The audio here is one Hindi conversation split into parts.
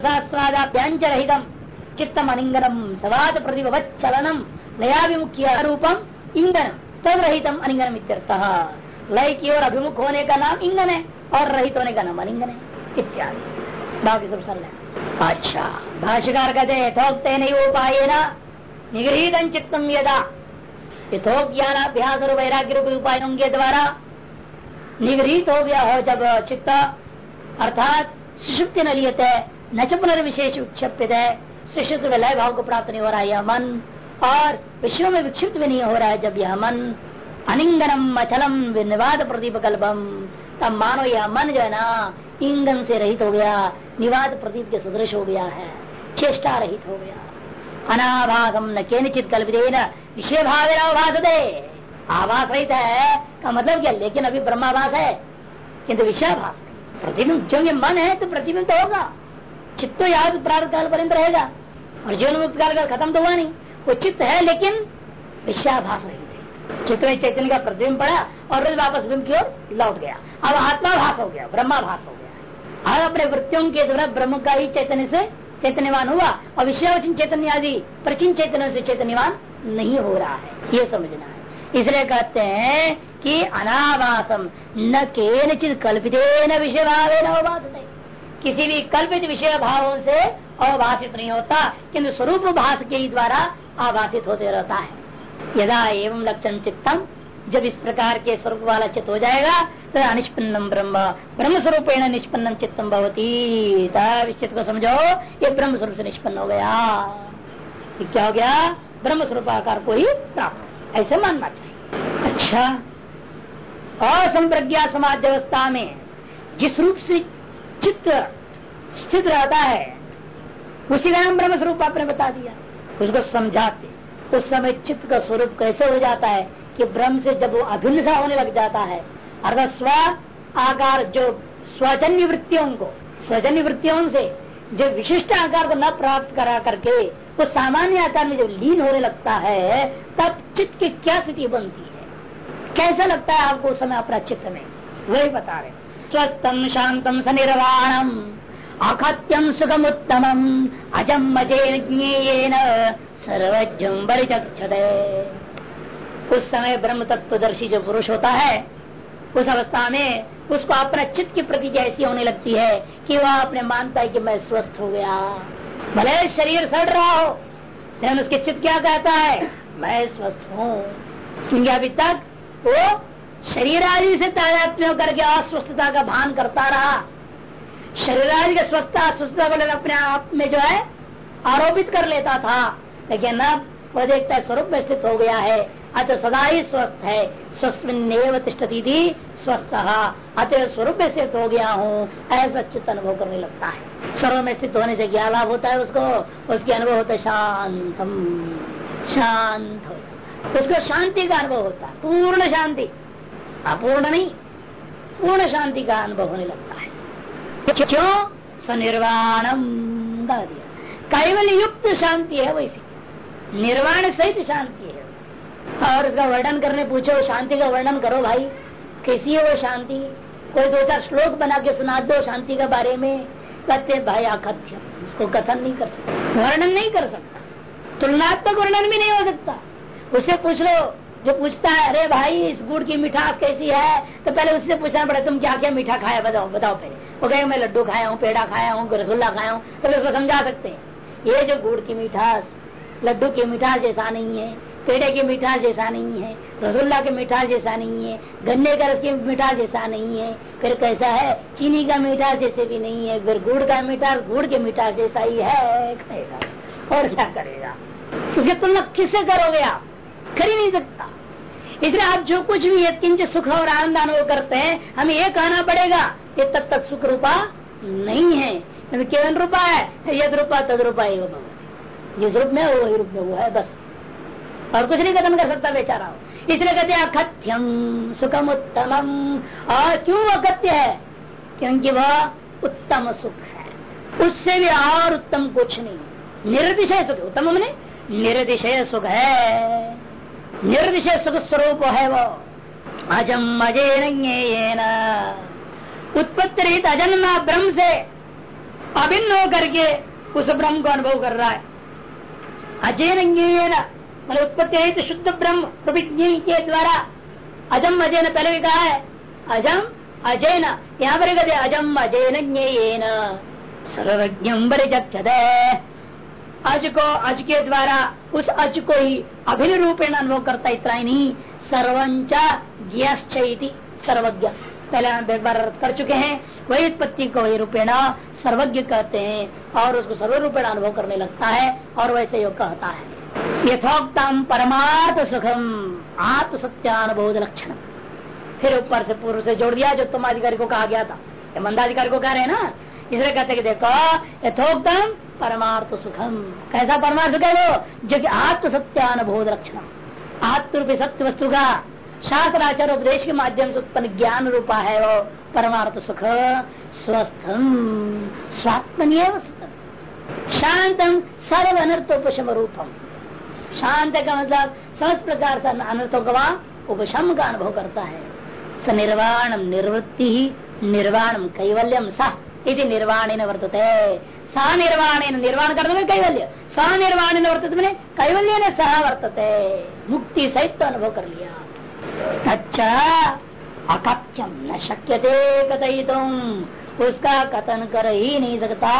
सहस्रादाभ्यांच रहितम चित्तम अनिंगनम सवाद प्रतिभवत चलनम लयाभिमुख्य रूपम इंगन तद रहितम अनिंगनम इत्यर्थः। लय की ओर अभिमुख होने का नाम इंगन है और रहित होने का नाम अनिंगन है इत्यादि। बाकी सब सरल अच्छा भाष्यकार कहते यथोक्ते नहीं उपाय न निगृहित चित्तम यदा यथोक ज्ञान अभ्यास और वैराग्य रूप उपायों के द्वारा निगृहित हो गया हो जब चित्त अर्थात सुषुप्ति न लियते न च पुनर्विशेष विक्षिप्त है सुषुप्त में लय भाव को प्राप्त नहीं हो रहा है यह मन और विश्व में विक्षिप्त भी नहीं हो रहा है जब यह मन अनिंगनम अचलम निवाद प्रदीप कल्पम तब मानो यह मन जो है ना इंगन से रहित हो गया। निवाद प्रदीप के सदृश हो गया है। चेष्टा रहित हो गया। अनाभागम न के निश्चित कल्पित विषय भाव दे आभास रहित है। का मतलब क्या? लेकिन अभी ब्रह्माभास है। किंतु विषयाभास। प्रतिबिंब क्योंकि मन है तो प्रतिबिंब तो होगा। चित्त तो याद प्रार्थ काल पर्यंत रहेगा। और जीवन मुक्त काल का खत्म तो हुआ नहीं। वो चित्त है, लेकिन विषयाभास नहीं में चैतन्य का प्रतिबिंब पड़ा और फिर वापस बिंब की ओर लौट गया। अब आत्माभास हो गया, ब्रह्माभास हो गया। अब अपने वृत्तियों के द्वारा ब्रह्म का ही चैतन्य से चैतन्यवान हुआ और विषयावचन चैतन्य आदि प्रचीन चैतन्य से चैतन्यवान नहीं हो रहा है। ये समझना है। इसलिए कहते हैं कि अनावासम न के कल्पित न विषय भाव किसी भी कल्पित विषय भावों से अभाषित नहीं होता, किंतु स्वरूप भाष के ही द्वारा आभाषित होते रहता है। यदा एवं लक्षण चित्तम, जब इस प्रकार के स्वरूप वाला चित्त हो जाएगा तो अनिष्पन्नम ब्रह्म ब्रह्म स्वरूप निष्पन्नम चित्तम भवती। इस चित्त को समझो, ये ब्रह्म स्वरूप से निष्पन्न हो गया। क्या हो गया? ब्रह्म स्वरूप आकार को ही प्राप्त ऐसे मानना चाहिए। अच्छा। असंप्रज्ञा समाज व्यवस्था में जिस रूप से चित्त स्थित रहता है। उसी नाम ब्रह्म स्वरूप आपने बता दिया। उसको समझाते। उस समय चित्त का स्वरूप कैसे हो जाता है कि ब्रह्म से जब वो अभिन्न होने लग जाता है, अर्थात स्व आकार जो स्वजन्य वृत्तियों को, स्वजन्य वृत्तियों से जो विशिष्ट आकार को न प्राप्त करा करके वो सामान्य आकार में जब लीन होने लगता है, तब चित्त की क्या स्थिति बनती है? कैसा लगता है आपको उस समय अपना चित्त में? वही बता रहे स्वस्थम शांतम सनिर्वाणम। अखत्यम सुखम उत्तम अजम अजेन सर्वज्ञम बलिचक्षते उस समय ब्रह्म तत्वदर्शी जो पुरुष होता है, उस अवस्था में उसको अपना चित्त की प्रति ऐसी होने लगती है कि वह अपने मानता है कि मैं स्वस्थ हो गया। भले शरीर सड़ रहा हो, लेकिन उसके चित्त क्या कहता है? मैं स्वस्थ हूँ। क्योंकि अभी तक वो शरीर आदि से तादात्म्य करके अस्वस्थता का भान करता रहा। शरीर आदि का स्वस्थता अस्वस्थता को लेकर अपने आप में जो है, आरोपित कर लेता था। लेकिन अब वह देखता है, स्वरूप में स्थित हो गया है। अतः सदा ही स्वस्थ है। स्वस्मिन तिष्ठती थी स्वस्थ। अतः स्वरूप में स्थित हो गया हूँ। ऐसा चित्त अनुभव करने लगता है। स्वरूप में स्थित होने से क्या लाभ होता है उसको? उसके अनुभव होता है शांतम। शांत हो। उसको शांति का अनुभव होता है। पूर्ण शांति। अपूर्ण नहीं पूर्ण शांति का अनुभव होने लगता है। क्यों? सनिर्वाणम कैवल युक्त शांति है वैसी। निर्वाण सहित शांति है। और उसका वर्णन करने पूछो, शांति का वर्णन करो भाई। कैसी है वो शांति? कोई दो चार श्लोक बना के सुना दो शांति के बारे में। कहते भाई अकथ्य इसको कथन नहीं कर सकता। वर्णन नहीं कर सकता। तुलनात्मक वर्णन भी नहीं हो सकता। उससे पूछ लो जो पूछता है, अरे भाई, इस गुड़ की मिठास कैसी है? तो पहले उससे पूछना पड़ा तुम क्या क्या मीठा खाया? बताओ बताओ पहले। वो कहे, मैं लड्डू खाया हूँ, पेड़ा खाया हूँ, रसगुल्ला खाया हूँ। तो उसको समझा सकते हैं। ये जो गुड़ की मिठास, लड्डू की मिठास जैसा नहीं है, पेड़े की मिठास जैसा नहीं है, रसगुल्ला की मिठास जैसा नहीं है, गन्ने का रस की मिठास जैसा नहीं है, फिर कैसा है? चीनी का मिठास जैसे भी नहीं है, फिर गुड़ का मिठास, गुड़ के मिठास जैसा ही है। और क्या करेगा? उसकी तुलना किससे करोगे आप? कर ही नहीं सकता। इसलिए आप जो कुछ भी किंच सुख और आनंद अनुभव करते हैं, हमें ये कहना पड़ेगा, ये तब तक सुख रूपा नहीं है। केवल रूपा है, यद रूपा तद रूपा जिस रूप में वही रूप में वो है, बस। और कुछ नहीं कथन कर सकता बेचारा इसलिए कहते अकथ्यम सुखम उत्तमम और क्यों अकथ्य है? क्योंकि वह उत्तम सुख है। उससे भी और उत्तम कुछ नहीं। निर्दिशय सुख उत्तम हमने निर्दिशय सुख है। निर्विषय सुख स्वरूप है वो अजम अजय उत्पत्ति रहित अजन्मा ब्रह्म से अभिन्न होकर के उस ब्रह्म को अनुभव कर रहा है। अजय मतलब उत्पत्ति शुद्ध ब्रह्म प्रतिज्ञ के द्वारा अजम अजय पहले भी कहा है। अजम अजय यहाँ पर अजम अजय न सर्वज्ञम अज को, अज के द्वारा उस अज को ही अभिन्न रूपेण अनुभव करता इतना ही नहीं सर्वंचा सर्वज्ञ। पहले हम बार कर चुके हैं, वही उत्पत्ति को वही रूपेण सर्वज्ञ कहते हैं और उसको सर्व रूपेण अनुभव करने लगता है और वैसे योग कहता है। यथोक्तम परमार्थ सुखम आत्म सत्यानुभव लक्षण फिर ऊपर से पूर्व से जोड़ दिया जो तुम अधिकारी को कहा गया था। मंदाधिकारी को कह रहे हैं ना इसलिए कहते कि देखो, यथोक्तम परमार्थ सुखम। कैसा परमार्थ सुख है वो? जो कि आत्म सत्यानुभव लक्षण आत्म रूपी सत्य वस्तु का शास्त्राचार उपदेश के माध्यम से उत्पन्न ज्ञान रूपा है वो, परमार्थ सुख। स्वस्थम, स्वात्मनीय शांतम सर्व अनर्थोपशम रूपम। शांत का मतलब समस्त प्रकार से अनर्थों का उपशम का अनुभव करता है। स निर्वाण निर्वृत्ति ही निर्वाण कैवल्यम सा। इति निर्वाण वर्तते। सा निर्वाण निर्वाण करने में कैवल्य। सा निर्वाण वर्तते मैंने कैवल्य ने सह वर्तते। मुक्ति सहित तो अनुभव कर लिया। अच्छा अकथ्यम न शक्यते कथितुम उसका कथन कर ही नहीं सकता।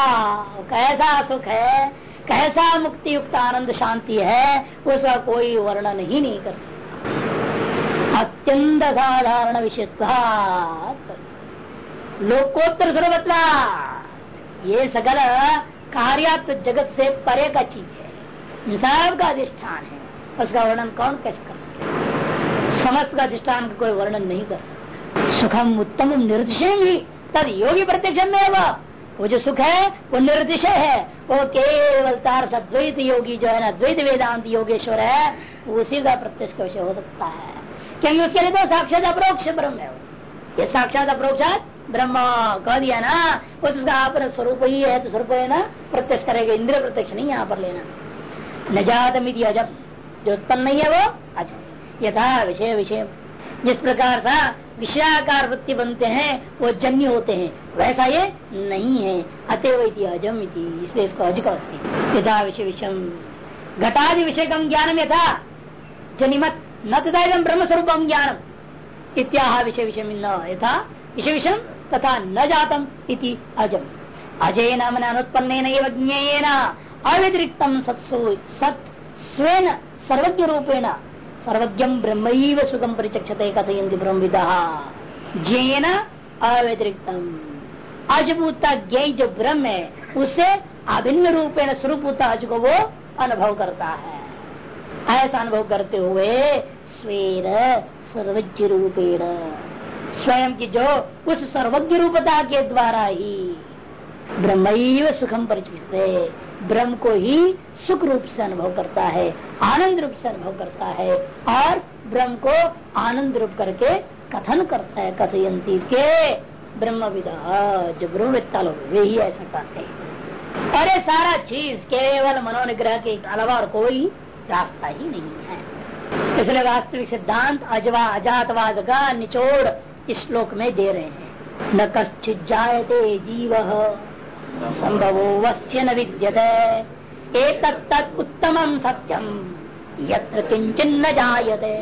कैसा सुख है? कैसा मुक्ति युक्त आनंद शांति है? उसका कोई वर्णन ही नहीं कर सकता। अत्यंत साधारण विषय लोकोत्तर सर्वत्वा ये सकल कार्यात्म जगत से परे का चीज़ है। सब का अधिष्ठान है। उसका वर्णन कौन कैसे कर सकता समस्त का अधिष्ठान का कोई वर्णन नहीं कर सकता। सुखम उत्तम निर्दिशय भी तद योगी प्रत्यक्ष में वो जो सुख है, वो निर्दिशय है। वो केवल तार द्वैत योगी जो है ना, द्वैत वेदांत योगेश्वर है उसी का प्रत्यक्ष विषय हो सकता है? क्योंकि उसके लिए तो साक्षात अप्रोक्ष ब्रह्म है ये साक्षात अप्रोक्षात ब्रह्म कह दिया ना वो तो उसका आप स्वरूप ही है तो स्वरूप है ना, प्रत्यक्ष करेगा इंद्र प्रत्यक्ष नहीं यहाँ पर लेना। न जात मिति अजब जो उत्पन्न नहीं है वो अजब यथा विषय विषय। जिस प्रकार सा विषयाकार वृत्ति बनते हैं, वो जन्य होते हैं। वैसा ये नहीं है। अतएव अजम इसलिए इसको अज कहते यथा विषय विषम घटादि विषय कम ज्ञान में था जनिमत न तथा ब्रह्म स्वरूपम ज्ञानम। इत्याह विषय विषय यथा विषय विषम तथा न जातम इति अजम। अजय नाम अनुत्पन्न अव्यतिरिक्तम सत्सु, सत स्वेन सर्वज्ञ रूपेण सर्वज्ञ ब्रह्म सुखम परिचक्षते कथयंती ब्रह्मविदा। जैन अव्यतिरिक्तम। अजभूता ज्ञ जो ब्रह्म है उसे अभिन्न रूपेण स्वरूपता अज को वो अनुभव करता है ऐसा अनुभव करते हुए स्वेर सर्वज्ञ रूपेण स्वयं की जो उस सर्वज्ञ रूपता के द्वारा ही ब्रह्म सुखम परिचित ब्रह्म को ही सुख रूप से अनुभव करता है, आनंद रूप से अनुभव करता है और ब्रह्म को आनंद रूप करके कथन करता है, कथयंती के ब्रह्म विदा जो ब्रह्मविद्ता लोग वे ही ऐसा कहते हैं। अरे सारा चीज़ केवल मनोनिग्रह के अलावा और कोई रास्ता ही नहीं है। इसलिए वास्तविक सिद्धांत अजवा अजातवाद का निचोड़ इस श्लोक में दे रहे हैं। न कश्चित जायते जीव, संभवो वश्य न विद्यते। एक उत्तम सत्यम यत्र किंचन न जायते।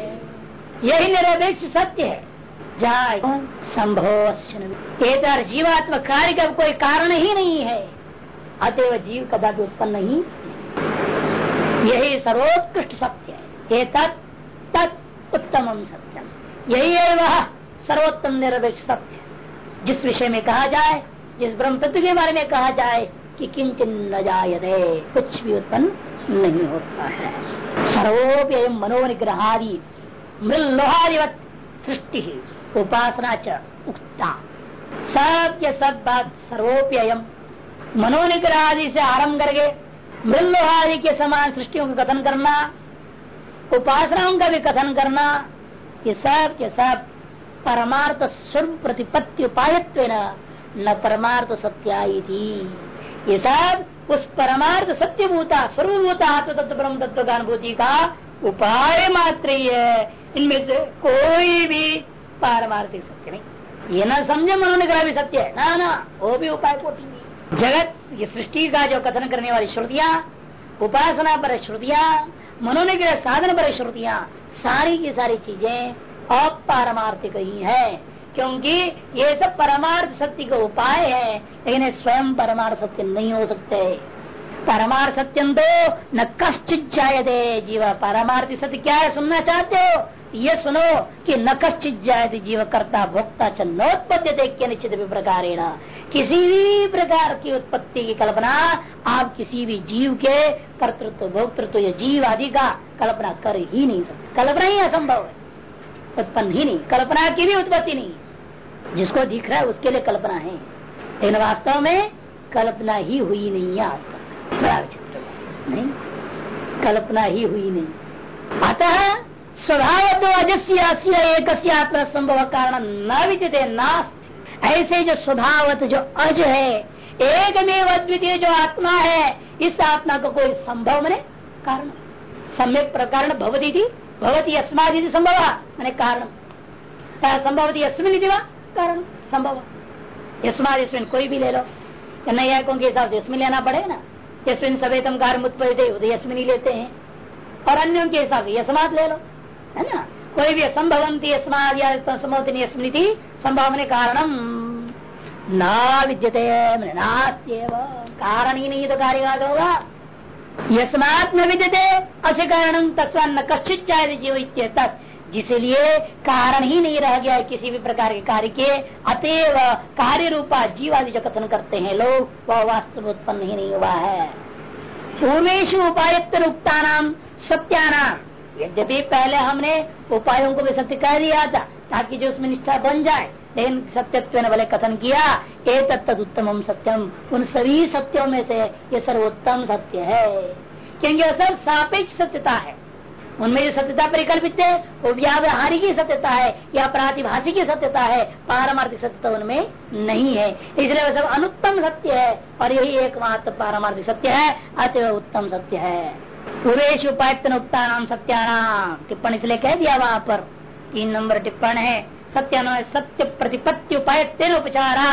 यही निरपेक्ष सत्य है। जाय संभव एक जीवात्म कार्य का कोई कारण ही नहीं है। अतएव जीव कदापि उत्पन्न नहीं। यही सर्वोत्कृष्ट सत्य है। एक तत् सत्यम यही है वह सर्वोत्तम निरपेक्ष सत्य। जिस विषय में कहा जाए, जिस ब्रह्म तत्व के बारे में कहा जाए कि किंचन न जायते, कुछ भी उत्पन्न नहीं होता है। सर्वोप्य मनोनिग्रहादि मृलोहादिवत सृष्टि, उपासना च उक्ता। सब के सब बात सर्वोप्ययम मनोनिग्रह आदि से आरंभ करके मृलोहादि के समान सृष्टियों का कथन करना, उपासनाओं का भी कथन करना, ये सब के सब परमार्थ स्वरूप प्रतिपत्ति उपायत्व न परमार्थ सत्याई थी ये सब उस परमार्थ सत्यभूता सर्वभूता आत्म ब्रह्म तत्व का अनुभूति का उपाय मात्र ही है। इनमें से कोई भी पारमार्थिक सत्य नहीं। ये ना समझे मनोनिग्रह भी सत्य है। ना ना, वो भी उपाय कोटि जगत, ये सृष्टि का जो कथन करने वाली श्रुतियाँ, उपासना पर श्रुतियाँ मनोनिग्रह साधन पर श्रुतियाँ, सारी की सारी चीज़ें अपारमार्थिक ही है, क्योंकि ये सब परमार्थ सत्य का उपाय है, लेकिन स्वयं परमार्थ सत्य नहीं हो सकते। परमार्थ सत्यम तो न कश्चित जायते जीव। परमार्थ सत्य क्या है सुनना चाहते हो? ये सुनो कि न कश्चित जायते जीव, करता भोक्ता च नोत्पद्य निश्चित भी प्रकार किसी भी प्रकार की उत्पत्ति की कल्पना आप किसी भी जीव के, कर्तृत्व, भोक्तृत्व या जीव आदि का कल्पना कर ही नहीं सकते। कल्पना ही असंभव है। उत्पन्न ही नहीं, कल्पना की भी उत्पत्ति नहीं। जिसको दिख रहा है, उसके लिए कल्पना है। लेकिन वास्तव में कल्पना ही हुई नहीं है आज तक। बड़ा विचित्र नहीं, कल्पना ही हुई नहीं। अतः स्वभाव तो अजस्य एक संभव कारण न विद्यते, नास्त। ऐसे जो स्वभावत जो अज है एक में अद्वितीय जो आत्मा है, इस आत्मा को कोई संभव मैंने, कारण। सम्यक प्रकार भवती थी भवती अस्मादि संभव मैंने कारण। संभवती अस्मिन कारण संभव यस्माद इसमें कोई भी ले लो। नैयायिकों के हिसाब से इसमें लेना पड़े ना? यस्मिन सवेतम कार्य उत्पत्ति यस्मिन ही लेते हैं। और अन्यों के हिसाब से यस्मात ले लो। है ना? कोई भी असंभवंती अस्माद या संभवती संभावने कारणम न विद्यते कारण ही नहीं तो कार्य होगा। यस्मात न विद्यते असे कारण तस्वा न कश्चित चाहे जीव तक जिसलिए कारण ही नहीं रह गया है किसी भी प्रकार के कार्य के, अतएव कार्य रूपा जीव आदि जो कथन करते हैं लोग, वह वास्तव उत्पन्न ही नहीं हुआ है। पूर्वेश उपायुक्त उक्ता नाम सत्यानाम यद्यपि पहले हमने उपायों को भी सत्य कह दिया था, ताकि जो उसमें निष्ठा बन जाए लेकिन सत्यत्व ने भले कथन किया ए उत्तम सत्यम। उन सभी सत्यों में से ये सर्वोत्तम सत्य है। क्योंकि सब सापेक्ष सत्यता है। उनमें जो सत्यता परिकल्पित है, वो व्यावहारिक सत्यता है, या प्रातिभाषिक की सत्यता है, पारमार्थिक सत्यता उनमें नहीं है। इसलिए वह सब अनुत्तम सत्य है, और यही एकमात्र पारमार्थिक सत्य है अतः उत्तम सत्य है। पूर्वेश उपायुक्त उत्ता नाम सत्यानाम टिप्पणी इसलिए कह दिया वहाँ पर। तीन नंबर टिप्पण है। सत्य सत्य प्रतिपत्ति उपाय तेन उपचारा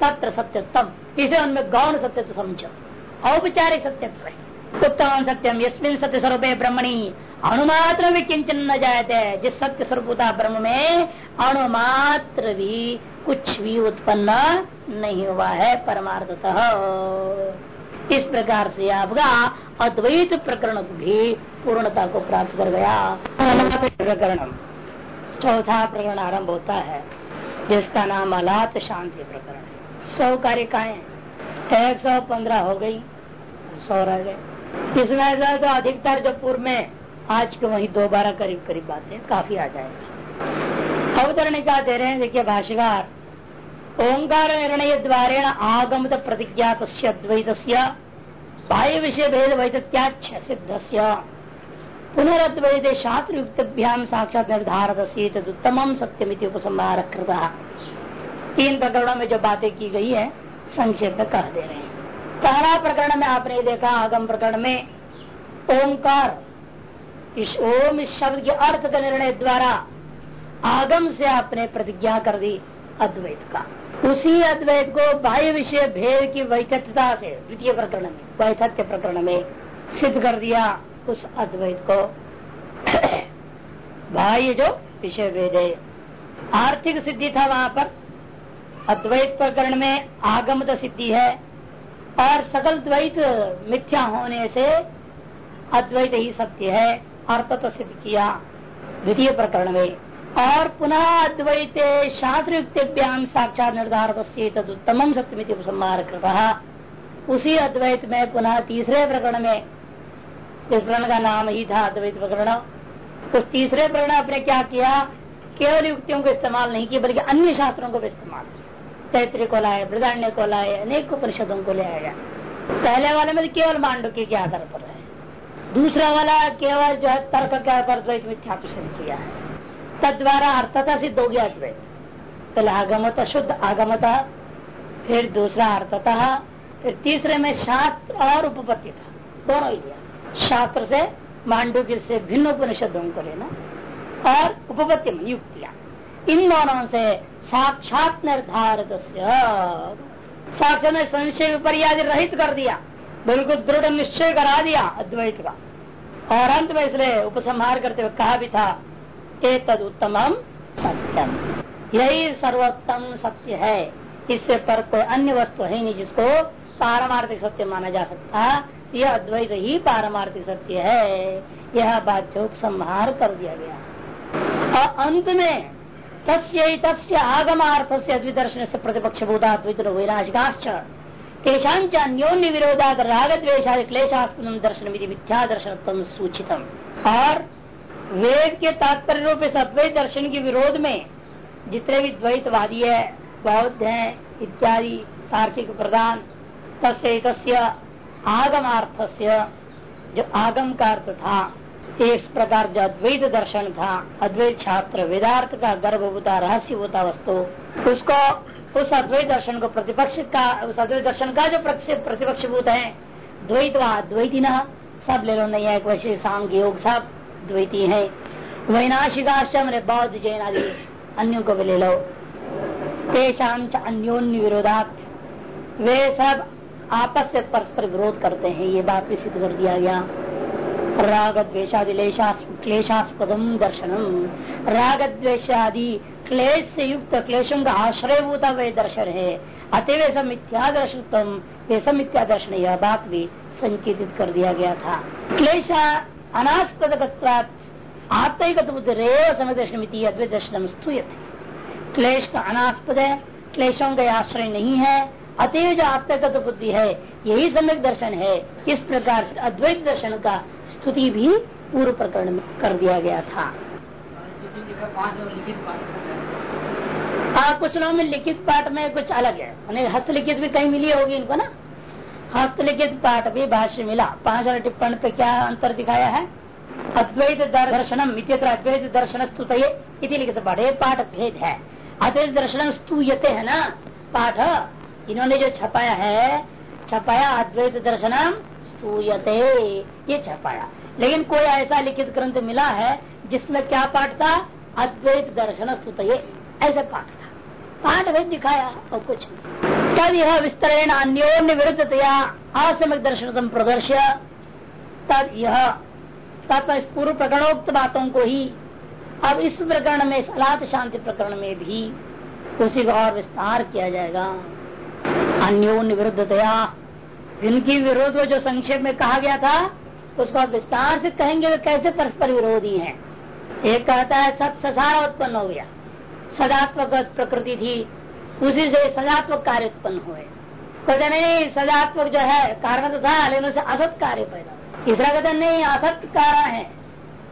तत्र सत्यतम इसे उनमें गौण सत्य तो समझो औपचारिक सत्य उत्तम सत्यम। यस्मिन सत्य स्वरूप ब्रह्मणी। अणुमात्र भी किंचन न जाते जिस सत्य स्वरूपता ब्रह्म में अणुमात्र भी कुछ भी उत्पन्न नहीं हुआ है परमार्थतः। इस प्रकार से आपका अद्वैत प्रकरण भी पूर्णता को प्राप्त कर गया। प्रकरण चौथा प्रकरण आरंभ होता है, जिसका नाम अलात शांति प्रकरण सौ कारिकाएँ, एक सौ पंद्रह हो गई, सौ रह गए। इसमें तो अधिकतर जो पूर्व में, आज के वही दोबारा करीब करीब बातें, काफ़ी आ जाएगी। अवतरण दे रहे हैं, देखिए भाष्यकार, ओंकार निर्णय द्वारे आगमत प्रतिज्ञात अद्वैत बाह्य विषय भेद वैत्याच सिद्ध पुनरद्वैत शास्त्र युक्तभ्याम साक्षात निर्धारित उत्तम सत्यम उपसंहार तीन प्रकरणों में जो बातें की गई है, संक्षेप में कह दे रहे हैं। पहला प्रकरण में आपने देखा, आगम प्रकरण में ओंकार, इस ओम इस शब्द के अर्थ का निर्णय द्वारा आगम से आपने प्रतिज्ञा कर दी अद्वैत का। उसी अद्वैत को बाह्य विषय भेद की वैथत्यता से, द्वितीय प्रकरण में वैथत्य प्रकरण में सिद्ध कर दिया। उस अद्वैत को बाह्य जो विषय भेद है, आर्थिक सिद्धि था वहाँ पर। अद्वैत प्रकरण में आगमत सिद्धि है और सकल द्वैत मिथ्या होने से अद्वैत ही सत्य है अर्थत सिद्ध किया द्वितीय प्रकरण में। और पुनः अद्वैत शास्त्र युक्तिभ्याम साक्षात निर्धार उत्तम सत्यमित उपसंहार कृता उसी अद्वैत में पुनः तीसरे प्रकरण में इस प्रकरण का नाम ही था अद्वैत प्रकरण उस तीसरे प्रकरण आपने क्या किया? केवल युक्तियों को इस्तेमाल नहीं किया, बल्कि अन्य शास्त्रों को भी इस्तेमाल किया। तैतृ को लाए वृदान्य को लाए, अनेक उपनिषदों को ले आया पहले वाले में केवल मांडुकी के आधार पर है दूसरा वाला केवल जो है तर्क के आधार पर मिथ्या किया है। तद्वारा अर्थता सिद्ध हो गया अद्वैत। पहले आगमत शुद्ध आगमत, फिर दूसरा अर्थता, फिर तीसरे में शास्त्र और उपपत्ति था। दोनों ही लिया शास्त्र से, मांडू से भिन्न उपनिषदों को लेना और उपपत्ति में युक्तियाँ इन दोनों से साक्षात निर्धारित साक्षर ने संशय विपर्यादि रहित कर दिया। बिल्कुल दृढ़ निश्चय करा दिया अद्वैत का। और अंत में इसलिए उपसंहार करते हुए कहा भी था ए तद उत्तम सत्यम यही सर्वोत्तम सत्य है। इससे पर कोई अन्य वस्तु है नहीं जिसको पारमार्थिक सत्य माना जा सकता। यह अद्वैत ही पारमार्थिक सत्य है। यह बात जो संहार कर दिया गया। और अंत में तस्य तस्य आगमार्थ से अद्विदर्शन से प्रतिपक्ष भूता अद्वित तेषाच अन्योन्य राग द्वेशादि क्लेशास्पद दर्शन विधि मिथ्या दर्शन सूचितम। और वेद के तात्पर्य रूप इस अद्वैत दर्शन के विरोध में जितने भी द्वैतवादी है, बौद्ध है, इत्यादि, तार्किक प्रदान तस्य आगमार्थ से जो आगम का अर्थ था एक प्रकार जो अद्वैत दर्शन था, अद्वैत शास्त्र, वेदार्थ का गर्भभूता रहस्य होता वस्तु, उसको, उस अद्वैत दर्शन को प्रतिपक्ष का, उस अद्वैत दर्शन का जो प्रतिपक्ष भूत है द्वैत व अद्वैती न सब ले लो, नहीं है, वैसे सांग योग सब द्वैती है। वैनाशिकाश्रम बौद्ध जैन आदि अन्यों को भी ले लो। तेषाम अन्योन्य विरोधात वे सब आपस से परस्पर विरोध करते हैं, ये बात भी सिद्ध कर दिया गया। राग द्वेशादि क्लेशास्पदम दर्शनम। राग द्वेशादि क्लेश से युक्त क्लेशों का आश्रय भूता वे दर्शन है। अतव सब मिथ्या दर्शन वे सब मिथ्या दर्शन यह बात भी संकेतित कर दिया गया था। क्लेश अनास्पद आत्मिक बुद्धि रेव समय दर्शन अद्वैत दर्शन स्तूयत। क्लेश का अनास्पद है, क्लेशों का आश्रय नहीं है अतएव जो आत्मगत बुद्धि है। यही सम्यक दर्शन है। इस प्रकार से अद्वैत दर्शन का स्तुति भी पूर्व प्रकरण में कर दिया गया था। हाँ कुछ लोगों में लिखित पाठ में कुछ अलग है। उन्हें हस्तलिखित भी कहीं मिली होगी इनको ना? हस्तलिखित पाठ भी भाष्य मिला। पाँच वाले टिप्पण पे क्या अंतर दिखाया है? अद्वैत दर्शनम अद्वैत दर्शन स्तुत लिखित पाठ। ये पाठ भेद है। अद्वैत दर्शन स्तूयते है ना? पाठ इन्होंने जो छपाया है, छपाया अद्वैत दर्शनम स्तूयते, ये छपाया। लेकिन कोई ऐसा लिखित ग्रंथ मिला है जिसमें क्या पाठ था? अद्वैत दर्शन स्तुत ऐसे पाठ था। पाठ भेद दिखाया और कुछ तब यह विस्तरण अन्योन्य विरुद्धतया असमक दर्शन प्रदर्श्य। तब यह तब इस पूर्व प्रकरणोक्त बातों को ही, अब इस प्रकरण में सलात शांति प्रकरण में भी उसी का और विस्तार किया जाएगा। अन्योन्य विरुद्धतया जिनकी विरोध जो संक्षेप में कहा गया था, उसको विस्तार से कहेंगे वे कैसे परस्पर विरोधी हैं। एक कहता है, सब ससारा उत्पन्न हो गया। सदात्मक प्रकृति थी, उसी से सदात्मक कार्य उत्पन्न हुए। कहते नहीं सदात्मक जो है, कारण तो था, लेकिन उसे असत कार्य पैदा तीसरा कहते नहीं, असत कारण है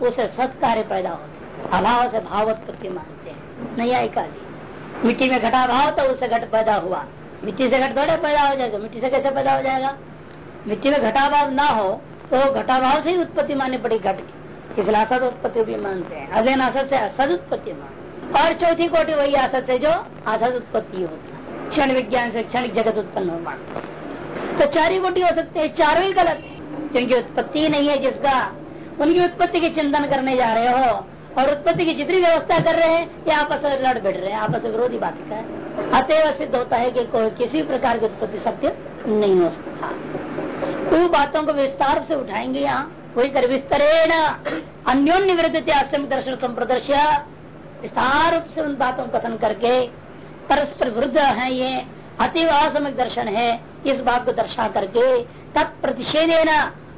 उसे सत कार्य पैदा होते अभाव से भावोत्पत्ति मानते हैं। आई काली मिट्टी में घटा भाव तो उससे घट पैदा हुआ। मिट्टी से घट थोड़े पैदा हो जाएगा, मिट्टी से कैसे पैदा हो जाएगा? मिट्टी में घटाभाव ना हो तो घटाभाव से ही उत्पत्ति माननी पड़ी घट की। इसलिए असद उत्पत्ति भी मानते हैं। अगले असद से असद उत्पत्ति मान और चौथी कोटि वही असद से जो असद उत्पत्ति होती क्षण विज्ञान से क्षण जगत उत्पन्न हो मानते तो चार ही कोटि हो सकते हैं, चारों ही गलत है। क्योंकि उत्पत्ति नहीं है जिसका, उनकी उत्पत्ति की चिंतन करने जा रहे हो, और उत्पत्ति की जितनी व्यवस्था कर रहे हैं, ये आपस में लड़ बैठ रहे हैं, आपस में विरोधी बात है। अतएव सिद्ध होता है कि कोई किसी प्रकार की उत्पत्ति सत्य नहीं हो सकता। उन बातों को विस्तार से उठाएँगे यहाँ। वही कर विस्तरेण अन्योन्य विरुद्ध दर्शन प्रदर्श विस्तार से उन बातों कथन करके परस्पर विरुद्ध है ये। अतिव असमिक दर्शन है। इस बात को दर्शा करके तत्प्रतिषेधेन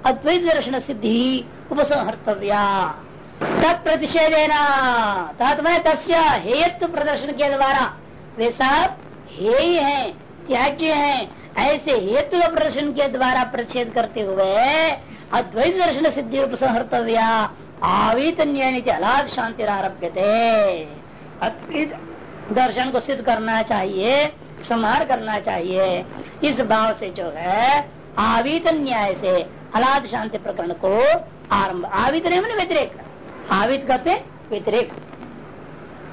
अद्वैत दर्शन सिद्धि उपसंहर्तव्या। तत्प्रतिषेधेना तत्मय तस्य हेतु प्रदर्शन के द्वारा वे सब हे ही, त्याज्य है, ऐसे हेतु प्रदर्शन के द्वारा प्रच्छेद करते हुए अद्वैत दर्शन सिद्धि रूप उपसंहर्तव्या आवित अलाद शांति आरभ्य अद्वैत दर्शन को सिद्ध करना चाहिए, संहार करना चाहिए। इस भाव से जो है, आवित न्याय से अलाद शांति प्रकरण को आरंभ आवित नहीं, मैंने व्यतिरेक। आवित कहते व्यतिरेक।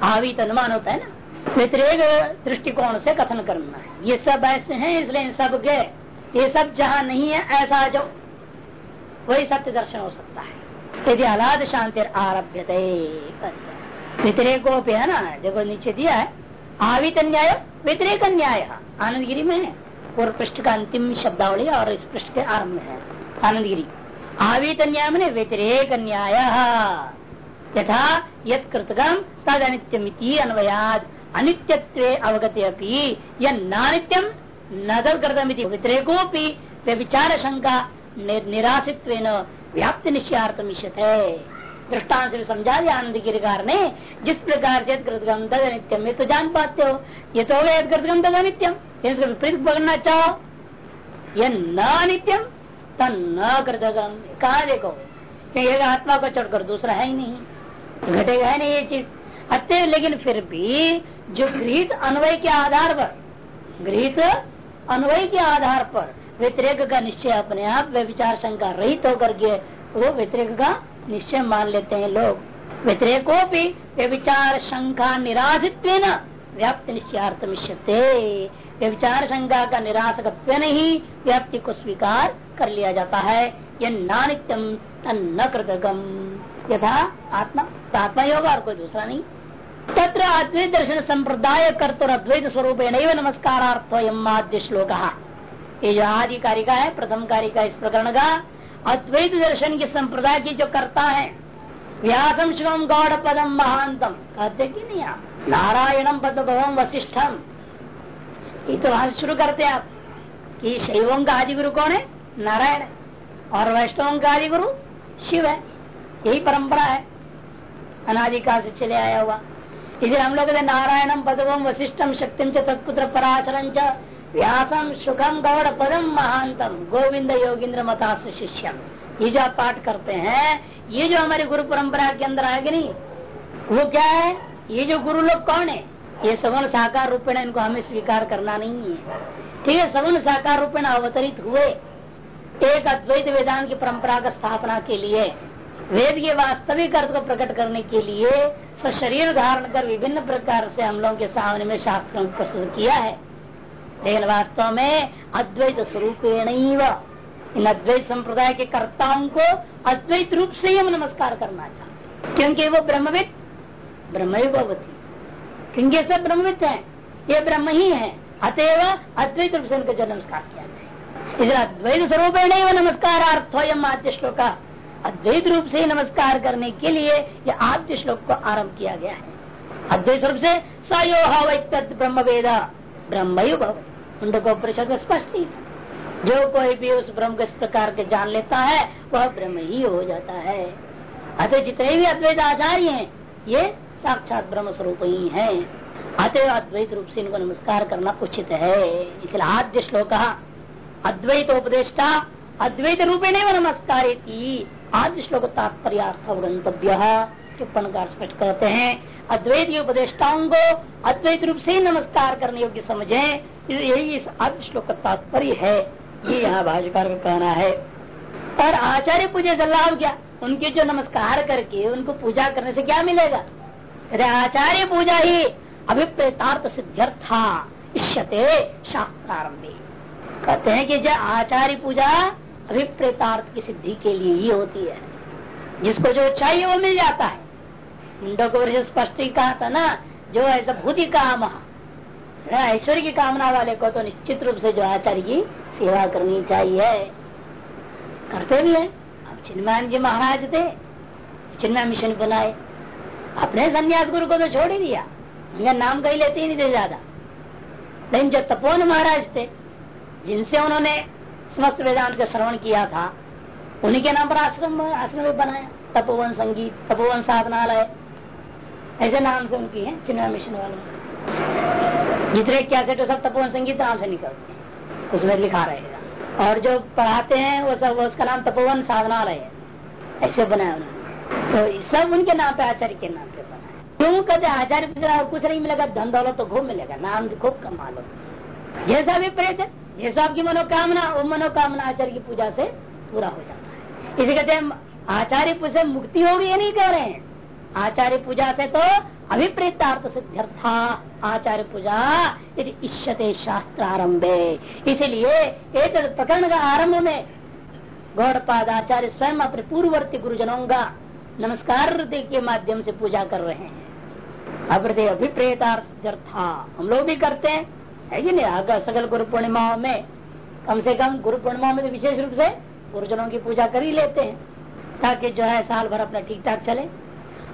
आवित अनुमान होता है ना? व्यतिरेक दृष्टिकोण से कथन करना है। ये सब ऐसे हैं, इसलिए इन सब के ये सब जहाँ नहीं है, ऐसा जो वही सत्य दर्शन हो सकता है। यदि अलाद शांति आरभ्य व्यतिरेको पे है ना, देखो नीचे दिया है, आवित न्याय, व्यतिरेक न्याय। आनंदगिरी में है। पूर्व पृष्ठ का अंतिम शब्दावली और इस पृष्ठ के आरंभ है। आनंद गिरी आवीत न्याय मैंने व्यतिरेक न्याय। यथा यत कृतगम तद अनित्यमिति अन्वयाद अनित्यत्व अवगत अपनी यह नानित्यम न तदकृतमिति व्यतिरेकोपि विचार शंका निराशित्व व्याप्ति निश्चयार्थम है दृष्टांत से समझा दिया आनंद गिरिकार ने जिस प्रकार से कृतगम तद अनित्यम ये तो जान पाते हो ये तो हो कृतगम तद अनित्यम इसको विपरीत पकड़ना चाहो यह न अनित्यम तो न कृतगम कहा देखो एक आत्मा को चढ़कर दूसरा है ही नहीं। घटेगा है नहीं ये चीज़। अत्य लेकिन फिर भी जो गृहित अन्वय के आधार पर, गृहित अन्वय के आधार पर व्यतिरेक का निश्चय अपने आप वे विचार शंका रहित होकर के वो व्यतिरेक का निश्चय मान लेते हैं लोग। व्यतिरेको भी वे विचार शंका निराशित व्याप्त निश्चयार्थ मिश्यते विचार शंका का निराशक नहीं, व्याप्ति को स्वीकार कर लिया जाता है। यह नानित्यम न कृतगम यथा आत्मा तो आत्मा योगा और कोई दूसरा नहीं। तत्र अद्वैत दर्शन संप्रदाय कर्तुर अद्वैत स्वरूप नमस्कारार्थ आद्य श्लोक ये जो आदि कारिका है, प्रथम कारिका इस प्रकरण का अद्वैत दर्शन के संप्रदाय की जो करता है व्यासम शिवम गौड़ पदम महानतम कहते कि नहीं आप? नारायणम पद भवम वशिष्ठम ये तो वहाँ शुरू करते आप। कि शैवों का आदि गुरु कौन है? नारायण। और वैष्णव का आदि गुरु शिव है। यही परंपरा है। अनादिकाल से चले आया हुआ। इसलिए हम लोग नारायणम पदवम वशिष्ठम शक्तिम च तत्पुत्र पराशरम च व्यासम सुखम गौड़ पदम महानतम गोविंद योगिंद्र मतास शिष्यम। ये जो पाठ करते हैं, ये जो हमारी गुरु परंपरा के अंदर आएगी नहीं, वो क्या है? ये जो गुरु लोग कौन है? ये सगुण साकार रूपेण इनको हमें स्वीकार करना नहीं है। ठीक है, सगुण साकार रूपेण अवतरित हुए एक अद्वैत वेदांत की परंपरा का स्थापना के लिए वेद के वास्तविक अर्थ को प्रकट करने के लिए शरीर धारण कर विभिन्न प्रकार से हम लोगों के सामने में शास्त्रों प्रस्तुत किया है। लेकिन वास्तव में अद्वैत स्वरूप इन अद्वैत संप्रदाय के कर्ताओं को अद्वैत रूप से ही हम नमस्कार करना चाहते क्योंकि वो ब्रह्मविद ब्रह्म भगवती क्योंकि सब ब्रह्मविद है, ये ब्रह्म ही है, अतएव अद्वैत रूप से उनको जो नमस्कार किया जाए इसलिए अद्वैत स्वरूप नमस्कार अर्थोयम आद्य श्लोक अद्वैत रूप से नमस्कार करने के लिए यह आद्य श्लोक को आरंभ किया गया है। अद्वैत रूप से सयो ब्रह्म वेदा ब्रह्म परिषद में स्पष्ट ही जो कोई भी उस ब्रह्म को प्रकार के जान लेता है, वह ब्रह्म ही हो जाता है। अतः जितने भी अद्वैत आचार्य हैं, ये साक्षात ब्रह्म स्वरूप ही है। अतः अद्वैत रूप से इनको नमस्कार करना उचित है। इसलिए आद्य श्लोक अद्वैत उपदेष्टा, अद्वैत रूपे नहीं नमस्कार आद्य श्लोक तात्पर्य गंतव्य टिप्पणकार स्पष्ट कहते हैं अद्वैत उपदेष्टाओं को अद्वैत रूप से नमस्कार करने योग्य समझे। यही इस अर्थ श्लोक का तात्पर्य है। ये यहाँ भाजकार का कहना है। और आचार्य पूजा का लाभ क्या उनके जो नमस्कार करके, उनको पूजा करने से क्या मिलेगा? अरे आचार्य पूजा ही अभिप्रेतार्थ सिद्ध्यर्था इष्यते शास्त्रारंभी। कहते हैं कि जब आचार्य पूजा अभिप्रेतार्थ की सिद्धि के लिए ही होती है। जिसको जो चाहिए वो मिल जाता है। मुंडो को स्पष्ट ही कहा था ना, जो ऐसा भूति काम ऐश्वर्य की कामना वाले को तो निश्चित रूप से जो आचार्य की सेवा करनी चाहिए। करते भी है। अब चिन्मयान जी महाराज थे। चिन्मय मिशन बनाए। अपने संन्यास गुरु को तो छोड़ ही दिया। उनका नाम कहीं लेते ही नहीं थे ज़्यादा। लेकिन जो तपोन महाराज थे, जिनसे उन्होंने समस्त वेदांत का श्रवण किया था, उन्हीं के नाम पर आश्रम आश्रम बनाया, तपोवन संगीत, तपोवन साधनालय, ऐसे नाम से उनकी है, चिन्मय मिशन वाले। जितने क्या से तो सब तपोवन संगीत नाम से निकलते हैं, उसमें लिखा रहेगा और जो पढ़ाते हैं, वो सब, उसका नाम तपोवन साधनालय है। ऐसे बनाया उन्होंने। तो सब उनके नाम पे, आचार्य के नाम पे बनाया। क्यों? कहते आचार्य कुछ नहीं मिलेगा, धन दौलत तो खूब मिलेगा, नाम खूब कमा लो जैसा भी प्रेत है। जैसा आपकी मनोकामना वो मनोकामना आचार्य की पूजा से पूरा हो जाता है। इसे कहते हैं, आचार्य पूजा मुक्ति होगी ये नहीं कह रहे हैं। आचार्य पूजा से तो अभिप्रेतार्थ सिद्ध्यर्था आचार्य पूजा यदि इष्यते शास्त्र आरंभे इसीलिए एक प्रकरण का आरंभ में गौड़पाद आचार्य स्वयं अपने पूर्ववर्ती गुरुजनों का नमस्कार के माध्यम से पूजा कर रहे हैं। अभिप्रेतार्थ हम लोग भी करते हैं। है कि नहीं? आगा सकल गुरु पूर्णिमाओं में कम से कम गुरु पूर्णिमा में तो विशेष रूप से गुरुजनों की पूजा कर ही लेते हैं, ताकि जो है साल भर अपना ठीक ठाक चले।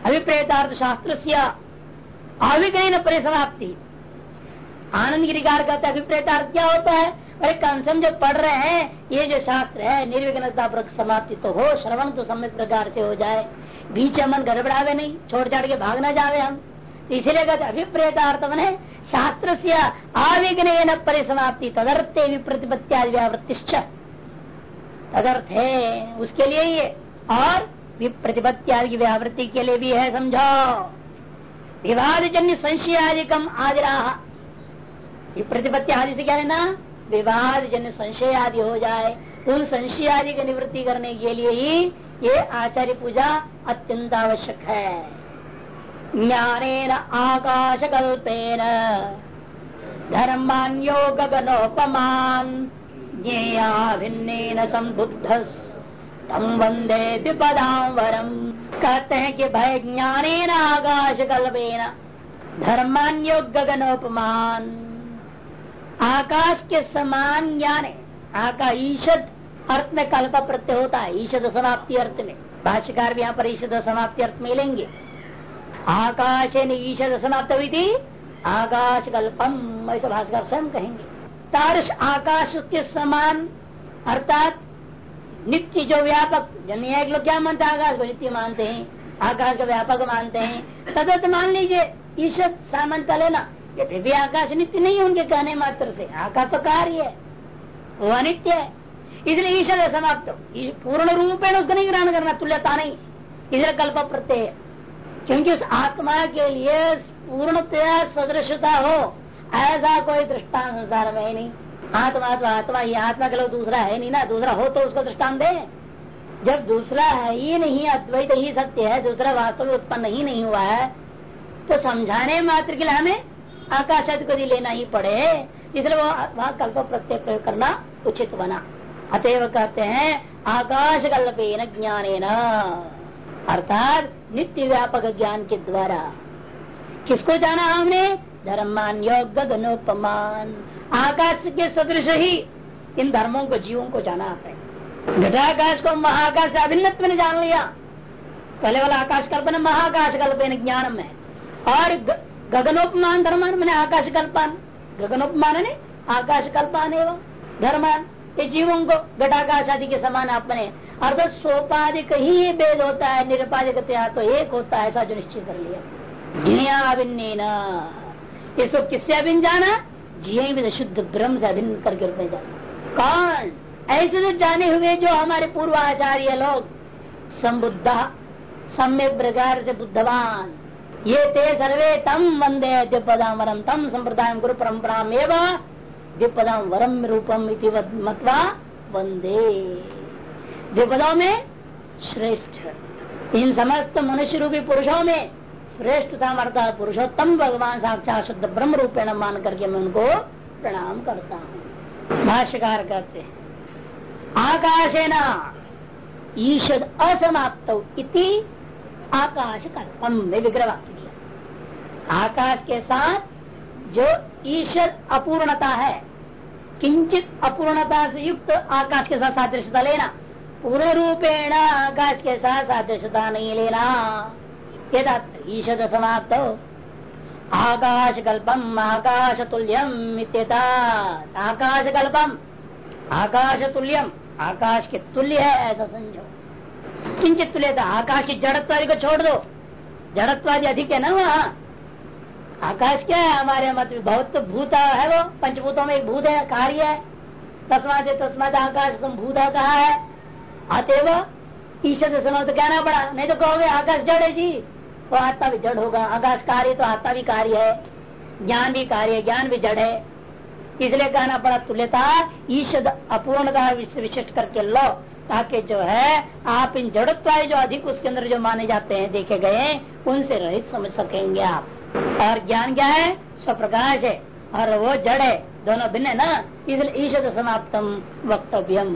अभिप्रेतार्थ शास्त्र से आविग्रहण परिसमाप्ति। आनंद गिरिकार कहते अभिप्रेतार्थ क्या होता है? अरे कम से जो पढ़ रहे हैं, ये जो शास्त्र है, निर्विघ्नता समाप्ति तो हो, श्रवण तो सम्यक प्रकार से हो जाए। बीच मन गड़बड़ावे नहीं छोड़ छाड़ के भागना जावे हम। इसलिए कहते अभिप्रेतार्थ बने शास्त्र से आविघ्न परिसमाप्ति तदर्थे विप्रतिपत्त्या व्यावृत्तिश्च तदर्थ है उसके लिए ये, और प्रतिपत्त्यादि की व्यावृत्ति के लिए भी है, समझो। विवाद जन्य संशय आदि कम आदि प्रतिपत्ति आदि से क्या लेना विवाद जन्य संशय आदि हो जाए। उन संशय आदि की निवृत्ति करने के लिए ही ये आचार्य पूजा अत्यंत आवश्यक है। ज्ञान आकाश कल्पेन धर्मान्यो गगनोपमान ज्ञेया भिन्न संबुद्ध तम वंदे द्विपदावरम कहते हैं कि भय ज्ञान आकाश कल्पेन धर्मान्यो गगनोपमान आकाश के समान ज्ञान। आकाश ईशद अर्थ में कल्प प्रत्यय होता। है ईशद समाप्ति अर्थ में। भाष्यकार भी यहाँ पर ईशद समाप्ति अर्थ में लेंगे। आकाश ईशद समाप्त हुई थी आकाश कल्पम ऐसा भाष्कर स्वयं कहेंगे। तारस आकाश के समान, अर्थात नित्य जो व्यापक एक लोग क्या मानते हैं, आकाश को नित्य मानते हैं, आकाश को व्यापक मानते हैं तदत मान लीजिए, ईश्वर सामान्यता लेना, ये फिर भी आकाश नित्य नहीं है उनके कहने मात्र से। आकाश तो कार्य है, वो अनित्य है। इसलिए ईश्वर समाप्त पूर्ण रूप है उसको नहीं ग्रहण करना, तुल्यता नहीं। इसलिए कल्प प्रत्यय क्योंकि उस आत्मा के लिए पूर्णतया सदृशता हो, ऐसा कोई दृष्टान संसार में ही नहीं। आत्मा तो आत्मा ही, आत्मा के लोग दूसरा है नहीं ना, दूसरा हो तो उसको दृष्टान दे। जब दूसरा है ही नहीं, अद्वैत ही सत्य है, दूसरा वास्तव में उत्पन्न ही नहीं हुआ है तो समझाने मात्र के लिए हमें आकाश को लेना ही पड़े। इसलिए वो वहाँ कल्प प्रत्यय प्रयोग करना उचित बना। अतएव कहते हैं आकाश कल्पेन ज्ञान अर्थात नित्य व्यापक ज्ञान के द्वारा किसको जाना हमने? धर्मान योग गगनोपमान आकाश के सदृश ही इन धर्मों को, जीवों को जाना है। घटाकाश को महाकाश अभिन्नत्व ने जान लिया। पहले वाला आकाश कल्पना महाकाश कल्पन ज्ञान में। और गगनोपमान धर्मान मैंने आकाश कल्पान। गगनोपमान आकाश कल्पान एवं धर्मान। ये जीवों को घटाकाश आदि के समान अपने अर्थात सोपाधिक ही भेद होता है, निरपाधिक तो एक होता है, ऐसा जो निश्चित कर लिया। अभिन्न इसको किससे अभिन्न जाना? जिये भी शुद्ध ब्रह्म से अभिन्न करके रूप में जाना। कौन? ऐसे तो जाने हुए जो हमारे पूर्व आचार्य लोग, संबुद्ध सम्य प्रकार से बुद्धवान। ये ते सर्वे तम वंदे दिपदाम वरम तम संप्रदाय गुरु परम्परा एवं दिपदाम वरम रूपम मतवा वंदे द्विपदों में श्रेष्ठ। इन समस्त मनुष्य रूपी पुरुषों में श्रेष्ठता अर्थात पुरुषोत्तम भगवान साक्षात शुद्ध ब्रह्म रूपेण मान करके मैं उनको प्रणाम करता हूँ। भाष्यकार करते आकाशे न ईशद असमाप्त इति आकाश कर्म में विग्रह आकाश के साथ जो ईश्वर अपूर्णता है किंचित अपूर्णता से युक्त आकाश के साथ सादृश्यता लेना। पूर्ण रूपेण आकाश के साथ सादृश्यता नहीं लेना। यदा ईशद समाप्त आकाश कल्पम आकाश तुल्यम आकाश कल्पम आकाश तुल्यम आकाश के तुल्य है ऐसा समझो किंचित तुल्यता। आकाश की जड़त्वादी को छोड़ दो जड़त्वादी अधिक है ना वहाँ आकाश क्या है? हमारे मत में बहुत भूत है वो? पंचभूतों में एक भूत है, कार्य है। तस्मात तस्मात आकाश भूता कहा है? अतएव ईश्वर सुनो तो कहना पड़ा। नहीं तो कहोगे, आकाश जड़ है जी। वो तो आत्मा भी जड़ होगा। आकाश कार्य तो आत्मा भी कार्य है। ज्ञान भी कार्य है, ज्ञान भी जड़ है। इसलिए कहना पड़ा, तुल्यता, ईश्वर अपूर्णता विशिष्ट करके लो, ताकि जो है, आप इन जड़त्व जो अधिक उसके अंदर जो माने जाते हैं, देखे गए उनसे रहित समझ सकेंगे आप। और ज्ञान क्या है? स्वप्रकाश है। और वो जड़ है। दोनों भिन्न है ना? इसलिए ईश्वर समाप्तम वक्तव्यम।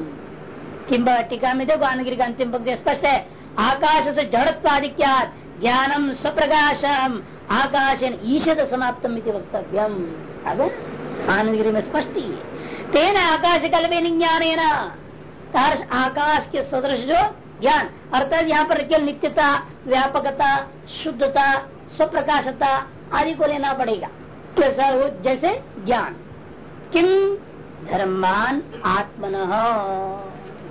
किम्ब टीका में देखो आनगिरी का अंतिम पक्ष स्पष्ट है। आकाश से जड़त्व अधिक्यात ज्ञानम स्वप्रकाशम आकाश ईशद समाप्तम वक्तव्यम। आनंदगिरी में स्पष्ट ही तेना आकाश कल में ज्ञान आकाश के सदृश जो ज्ञान। अर्थात यहाँ पर केवल नित्यता, व्यापकता, शुद्धता स्वप्रकाशता आदि को लेना पड़ेगा। कैसा जैसे ज्ञान। किम धर्मान आत्मन?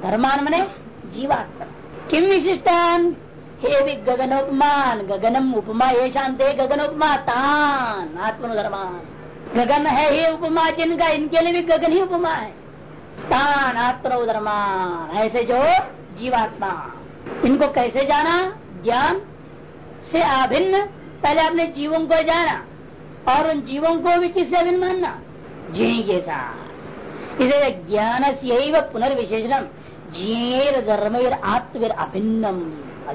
धर्मान मने जीवात्मा किम विशिष्टान? हे भी गगन उपमान गगनम उपमा ये शांति गगन उपमा तान आत्मन धर्मान गगन है ये उपमा, जिनका, इनके लिए भी गगन ही उपमा है। तान आत्मन धर्मान ऐसे जो जीवात्मा। इनको कैसे जाना? ज्ञान से अभिन्न पहले अपने जीवों को जाना और उन जीवों को भी किससे अभिन्न मानना? जी के साथ। इसे ज्ञान से यही वह पुनर्विशेषण जीर धर्मेर आत्मवीर अभिन्नम।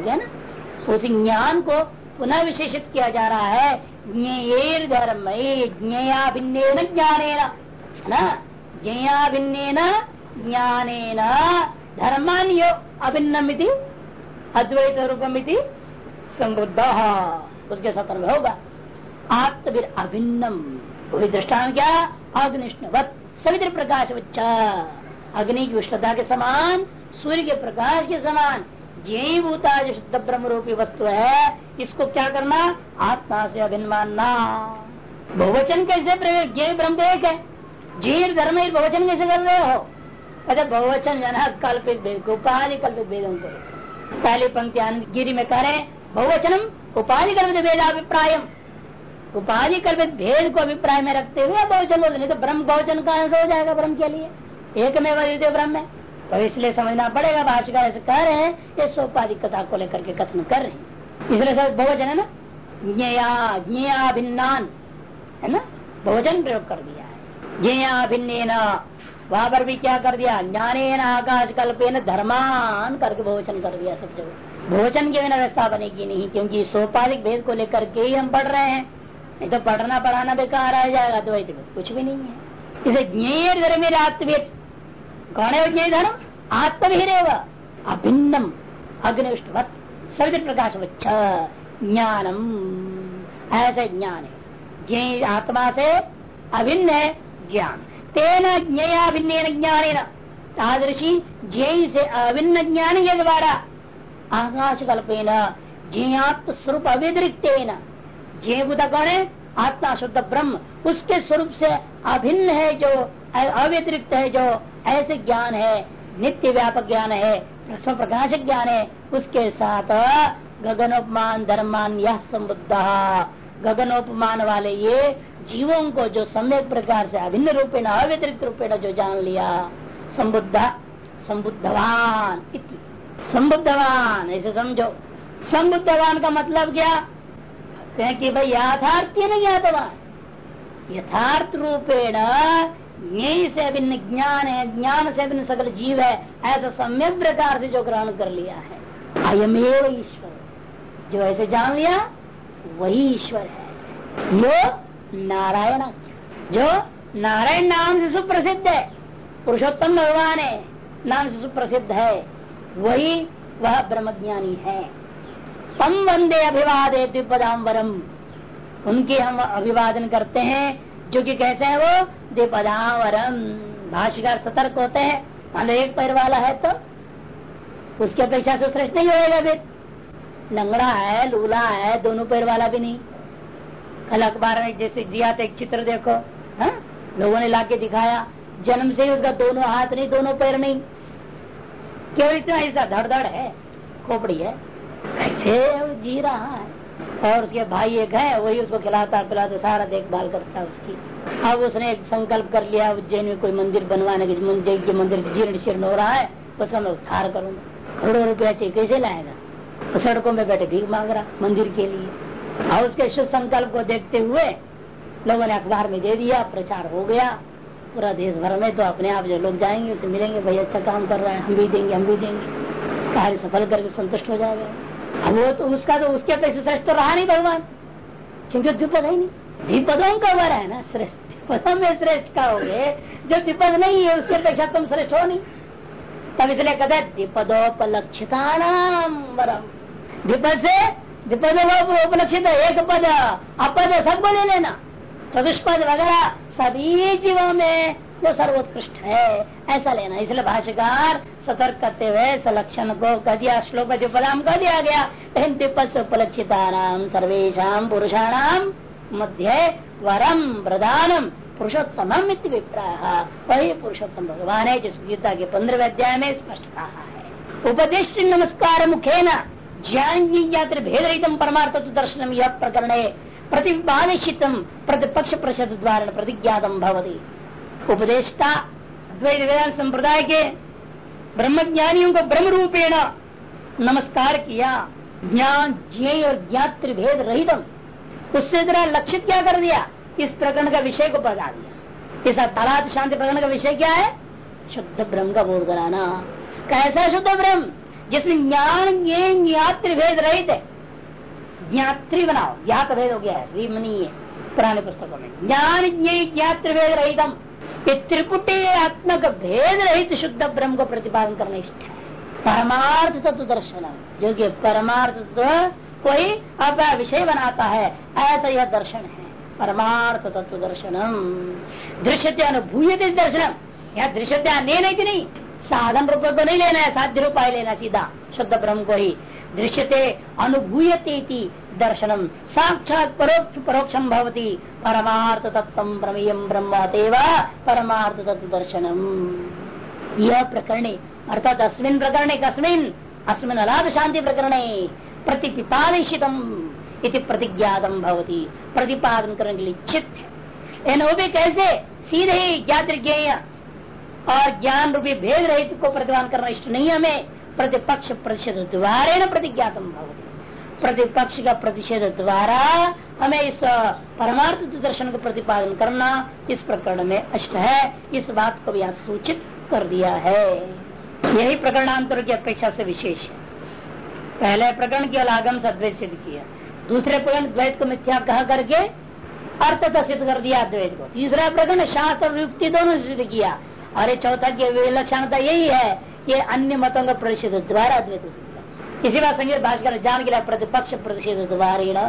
ना? उस ज्ञान को पुनः विशेषित किया जा रहा है। ज्ञेर धर्म ज्ञया भिन्न ज्ञान ना? ज्ञया भिन्न ज्ञान धर्मान अभिन्नमिति अद्वैत रूपमिति समृद्ध उसके सतर में होगा। आत्मवीर अभिन्नम। वही दृष्टान क्या? अग्निष्णवत। सवित्र प्रकाश अग्नि की उष्णता के समान, सूर्य के प्रकाश के समान। यही भूता जो शुद्ध ब्रह्म रूपी वस्तु है। इसको क्या करना? आत्मा से अभिन्न मानना। बहुवचन कैसे प्रयोग? ये ब्रह्म एक है। जीर धर्म बहुवचन कैसे कर रहे हो? कहते बहुवचन जन कल्पित भेद उपाधि कल्पित भेदों को। पहली पंक्ति गिरी में कह रहे बहुवचनम उपाधि कल्पित भेदाभिप्राय उपाधि कल्पित भेद को अभिप्राय में रखते हुए बहुचन बोलते नहीं तो ब्रह्म बहुवचन का हो जाएगा ब्रह्म के लिए। एक में द्वितीय ब्रह्म है। तो इसलिए समझना पड़ेगा भाषिका ऐसे कह रहे हैं, ये सोपाधि कथा को लेकर के कथन कर रहे हैं। इसलिए सब बहुवचन है ना? ज्ञया ज्ञया भिन्नान, है ना? बहुवचन प्रयोग कर दिया है। ज्ञया भिन्न वहाँ पर भी क्या कर दिया? ज्ञाने आकाश कल्पेन धर्मान करके भोजन कर दिया सब जगह। भोजन के व्यवस्था बनेगी नहीं, क्योंकि सोपाधिक भेद को लेकर के ही हम पढ़ रहे हैं। नहीं तो पढ़ना पढ़ाना बेकार आ जाएगा तो वैसे कुछ भी नहीं है। इसे ज्ञेय धर्म आत्मवेद कौन है ज्ञेय धर्म? आत्मवीर अभिन्नम। अग्निष्ठवत सवित प्रकाश ज्ञानम। ऐसे ज्ञान है। ज्ञ आत्मा से अभिन्न है ज्ञान। तेना ज्ञया भिन्न ज्ञान तादृशी जय से अभिन्न ज्ञान के द्वारा आकाश कल्पेन जयात्म स्वरूप अव्यतिरिक्त बुद्ध कौन है आत्मा शुद्ध ब्रह्म उसके स्वरूप से अभिन्न है जो अव्यतिरिक्त है जो ऐसे ज्ञान है नित्य व्यापक ज्ञान है स्व प्रकाशक ज्ञान है उसके साथ गगनोपमान धर्मान यह संबुद्ध गगनोपमान वाले ये जीवों को जो सम्यक प्रकार से अभिन्न रूपे रूपेण अव्यतिरिक्त रूपेण जो जान लिया संबुद्ध संबुद्धवान संबुद्धवान ऐसे समझो। संबुद्धवान का मतलब क्या? कहते हैं कि भाई यथार्थ नहीं ज्ञातवान यथार्थ रूपेण यही से अभिन्न ज्ञान है, ज्ञान से अभिन्न सकल जीव है, ऐसा सम्यक प्रकार से जो ग्रहण कर लिया है। अयमेव ईश्वर। जो ऐसे जान लिया, वही ईश्वर है। यो नारायण। जो नारायण नाम से सुप्रसिद्ध है। पुरुषोत्तम भगवान है, नाम से सुप्रसिद्ध है। वही वह ब्रह्मज्ञानी है। तम वंदे अभिवादे द्विपदाम्बरम उनके हम अभिवादन करते हैं, जो कि कैसे है वो? द्विपदाम्बरम भाष्यकार सतर्क होते हैं। मान एक पैर वाला है तो उसकी अपेक्षा से श्रेष्ठ नहीं होएगा फिर। लंगड़ा है, लूला है, दोनों पैर वाला भी नहीं। कल अखबार में जैसे दिया था एक चित्र देखो, हा? लोगों ने लाके दिखाया, जन्म से ही उसका दोनों हाथ नहीं, दोनों पैर नहीं। केवल इतना ऐसा धड़ धड़ है? खोपड़ी है। ऐसे जी रहा है। और उसके भाई एक है, वही उसको खिलाता पिलाता, सारा देखभाल करता है उसकी। अब उसने एक संकल्प कर लिया उज्जैन में कोई मंदिर बनवाने के, मंदिर मंदिर जीर्ण शीर्ण हो रहा है, उसका मैं उद्धार करूँगा। करोड़ों रुपया चाहिए, कैसे लाएगा? सड़कों में बैठे भीख मांग रहा, मंदिर के लिए। और उसके शुभ संकल्प को देखते हुए लोगों ने अखबार में दे दिया, प्रचार हो गया। पूरा देश भर में तो अपने आप जो लोग जाएँगे, उसे मिलेंगे, भाई अच्छा काम कर रहा है, हम भी देंगे, हम भी देंगे। कार्य सफल करके संतुष्ट हो जाएगा। अब वो तो उसका तो उसके अपेक्षा श्रेष्ठ तो रहा नहीं भगवान। क्योंकि द्विपद है नहीं। द्विपदों का वर है ना, श्रेष्ठ। में श्रेष्ठ का हो गए, जो द्विपद नहीं है, उसके अपेक्षा तुम श्रेष्ठ हो नहीं। तब इसलिए कहते द्विपदोपलक्षिता नाम वरम द्विपद से विपद उपलक्षित एक पद, अपद सब ले लेना। चतुष्पद वगैरह सभी जीवों में जो सर्वोत्कृष्ट है। ऐसा लेना। इसलिए भाष्यकार सतर्क करते हुए सलक्षण को कह दिया, श्लोक जो पदाम कह दिया गया उपलक्षिता नाम सर्वेशा पुरुषाणाम मध्य वरम प्रधानम पुरुषोत्तम विप्राय वही पुरुषोत्तम भगवान है, जिस गीता के पंद्रह अध्याय में स्पष्ट कहा है। उपदेश नमस्कार मुखे न ज्ञान भेद रहित परमार्थ दर्शन यह प्रकरण प्रतिपादित प्रतिपक्ष प्रशद द्वारा प्रतिज्ञातम भवती। उपदेशता द्वैत वेदांत संप्रदाय के ब्रह्म ज्ञानियों को ब्रह्म रूपेण नमस्कार किया। ज्ञान ज्ञ और ज्ञात्र भेद रहितम उससे जरा लक्षित क्या कर दिया? इस प्रकरण का विषय को बता दिया। इस तलात शांति प्रकरण का विषय क्या है? शुद्ध ब्रह्म का बोध कराना। कैसा शुद्ध ब्रह्म? जिसमें ज्ञान ज्ञात्र भेद रहित है। ज्ञात्री बनाओ ज्ञात भेद हो गया है रीमनीय पुराने पुस्तकों में ज्ञान ज्ञात्र भेद रहितम ये त्रिपुटीयात्मक भेद रहित शुद्ध ब्रह्म को प्रतिपादन करना इष्ट है परमार्थ तत्व दर्शन जो कि परमार्थ तत्व कोई अपना विषय बनाता है ऐसा यह दर्शन है परमार्थ तत्व दर्शनम दृश्यते अनुभूय दर्शनम यहाँ दृश्यते लेना कि नहीं साधन रूप को नहीं लेना है साध्य रूप लेना सीधा शुद्ध ब्रह्म को ही दृश्यते अनुभूयते दर्शनम साक्षात परोक्ष परोक्षम भवती। परमार्थ तत्व प्रमेयम ब्रह्म परमार्थ तत्व दर्शनम यह प्रकरण, अर्थात अस्मिन प्रकरण कस्मिन, अस्मिन अलाद शांति प्रकरण प्रतिपिपादित इति प्रतिज्ञातम भवती। प्रतिपादन करने के लिए इच्छित है वो भी कैसे? सीधे ही ज्ञात और ज्ञान रूपी भेद रहित को प्रतिपादन करना इष्ट नहीं हमें। प्रतिपक्ष प्रतिषेध द्वारा प्रतिज्ञातम भवती। प्रतिपक्ष का प्रतिषेध द्वारा हमें इस परमार्थ दर्शन का प्रतिपादन करना इस प्रकरण में अष्ट है। इस बात को भी यहाँ सूचित कर दिया है। यही प्रकरणांतर की अपेक्षा से विशेष है। पहले प्रकरण केवल आगम से सिद्ध किया। दूसरे प्रकरण द्वैत को मिथ्या कह करके अर्थ सिद्ध कर दिया द्वैत को। तीसरा प्रकरण शास्त्र युक्ति दोनों सिद्ध किया। और चौथा की विलक्षणता यही है कि अन्य मतों का प्रतिषेध द्वारा अद्वैत सिद्ध इसी बात संगीत भाषकर जान के प्रतिपक्ष प्रतिषेध द्वारा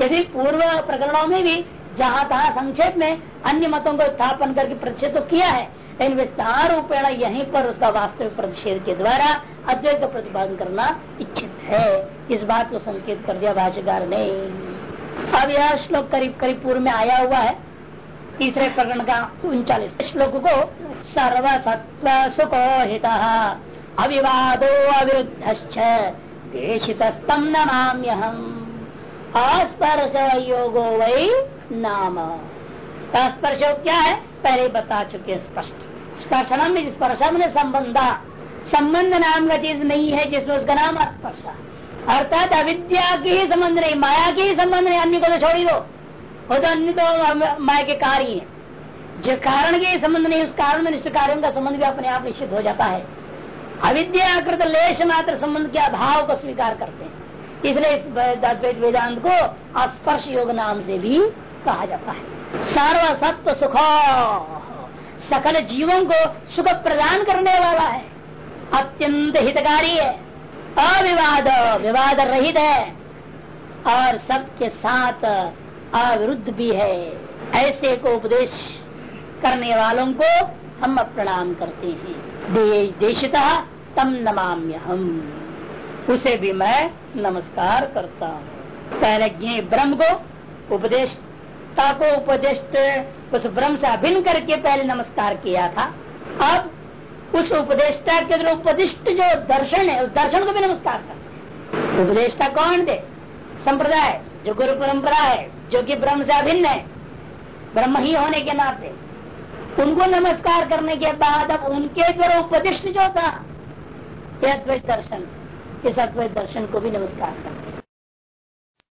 यदि पूर्व प्रकरणों में भी जहाँ तहा संक्षेप में अन्य मतों को स्थापन करके प्रतिषेध तो किया है, लेकिन विस्तार रूपेण यहीं पर उसका वास्तविक प्रतिषेध के द्वारा अद्वैत का प्रतिपादन करना इच्छित है। इस बात को संकेत कर दिया भाष्यकार ने। अब यह श्लोक करीब करीब पूर्व में आया हुआ है। तीसरे प्रकरण का उनचालीस श्लोक को सर्व सत्व सुखो हित अविवादो अविरुद्ध देशितस्तम नमाम्यहम। अस्पर्श योगो वही नाम। स्पर्श क्या है, पहले बता चुके स्पष्ट। स्पर्शनम स्पर्शम ने संबंधा। संबंध नाम का चीज़ नहीं है, जिसमें उसका नाम स्पर्श अर्थात अविद्या की ही संबंध नहीं, माया की ही संबंध नहीं, अन्य को तो छोड़ी दो। वो तो अन्य तो माया के कार्य है। जो कारण के संबंध नहीं, उस कारण में निष्ठ कार्यों का संबंध भी अपने आप निश्चित हो जाता है। अविद्याकृत लेश मात्र संबंध के अभाव को स्वीकार करते हैं। इसलिए इस वेदांत को स्पर्श योग नाम से भी कहा जाता है। सर्व सत्व सुख, सकल जीवों को सुख प्रदान करने वाला है। अत्यंत हितकारी है, अविवाद, विवाद रहित है, और सबके साथ अविरुद्ध भी है। ऐसे को उपदेश करने वालों को हम प्रणाम करते हैं। देशता तम नमाम्य हम उसे भी मैं नमस्कार करता हूँ। पहले ज्ञ ब्रह्म को उपदेशता को उपदेश उस ब्रह्म से अभिन्न करके पहले नमस्कार किया था। अब उस उपदेष्टा के जो उपदिष्ट जो दर्शन है, उस दर्शन को भी नमस्कार करते उपदेष्टा कौन थे संप्रदाय, जो गुरु परंपरा है, जो कि ब्रह्म से अभिन्न है, ब्रह्म ही होने के नाते। उनको नमस्कार करने के बाद अब उनके द्वारा उपदिष्ट जो था अद्वैत दर्शन, इस अद्वैत दर्शन को भी नमस्कार करते